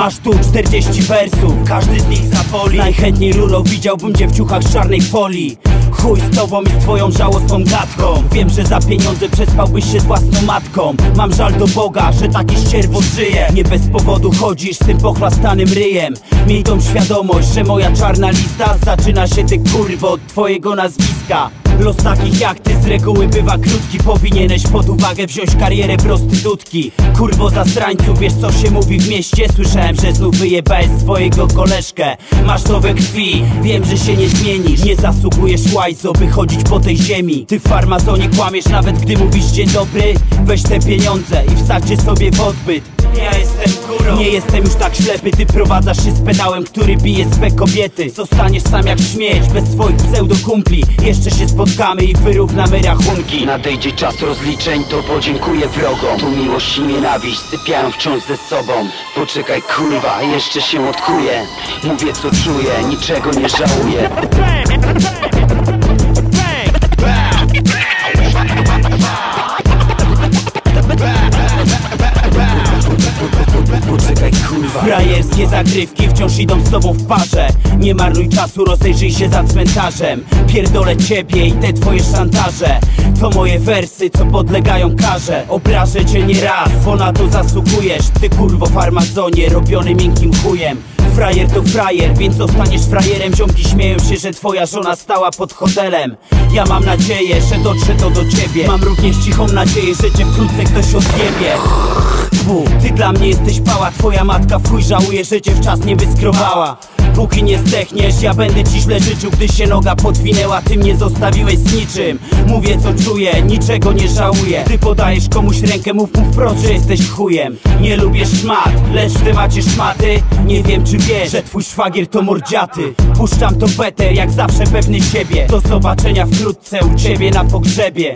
Masz tu 40 wersów, każdy z nich zaboli Najchętniej ruro widziałbym cię w ciuchach z czarnej folii Chuj z tobą i z twoją żałosną gadką. Wiem, że za pieniądze przespałbyś się z własną matką. Mam żal do Boga, że taki ścierwo żyje. Nie bez powodu chodzisz z tym pochlastanym ryjem. Miej tą świadomość, że moja czarna lista Zaczyna się ty kurwo od twojego nazwiska Los takich jak ty. Z reguły bywa krótki Powinieneś pod uwagę wziąć karierę prostytutki. Kurwo zastrańców, wiesz co się mówi w mieście? Słyszałem, że znów wyjebałeś swojego koleżkę. Masz to we krwi, wiem, że się nie zmienisz. Nie zasługujesz łajzo, by chodzić po tej ziemi. Ty w farmazonie kłamiesz nawet gdy mówisz dzień dobry. Weź te pieniądze i wsadźcie sobie w odbyt ja jestem górą Nie jestem już tak ślepy, ty prowadzasz się z pedałem, który bije swe kobiety. Zostaniesz sam jak śmieć, bez swoich pseudokumpli. Jeszcze się spotkamy i wyrównamy rachunki. Nadejdzie czas rozliczeń, to podziękuję wrogom. Tu miłość i nienawiść sypiają wciąż ze sobą. Poczekaj kurwa, jeszcze się odkuję. Mówię co czuję, niczego nie żałuję Frajerskie zagrywki wciąż idą z tobą w parze. Nie marnuj czasu, rozejrzyj się za cmentarzem. Pierdolę ciebie i te twoje szantaże. To moje wersy, co podlegają karze. Obrażę cię nie raz, bo na to zasługujesz. Ty kurwo farmazonie, robiony miękkim chujem Frajer to frajer, więc zostaniesz frajerem. Ziomki śmieją się, że twoja żona stała pod hotelem. Ja mam nadzieję, że dotrze to do ciebie. Mam również cichą nadzieję, że cię wkrótce ktoś odjebie. Ty dla mnie jesteś pała, twoja matka w chuj żałuje, że cię wczas nie wyskrobała Póki nie zdechniesz, ja będę ci źle życzył Gdy się noga podwinęła, ty mnie zostawiłeś z niczym. Mówię co czuję, niczego nie żałuję. Ty podajesz komuś rękę, mów mu wprost, że jesteś chujem. Nie lubię szmat, lecz w temacie szmaty. Nie wiem czy wiesz, że twój szwagier to mordziaty. Puszczam to weter, jak zawsze pewny siebie. Do zobaczenia wkrótce u ciebie na pogrzebie